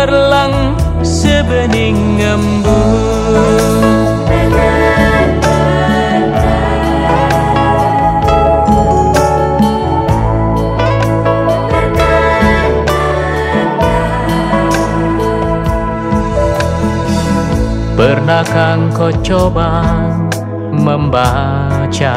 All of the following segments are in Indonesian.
Cemerlang sebening embun Pernahkah kau coba membaca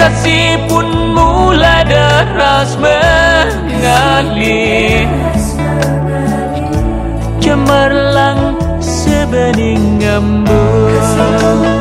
Kasih pun mulai deras mengalir. Cemerlang sebening embun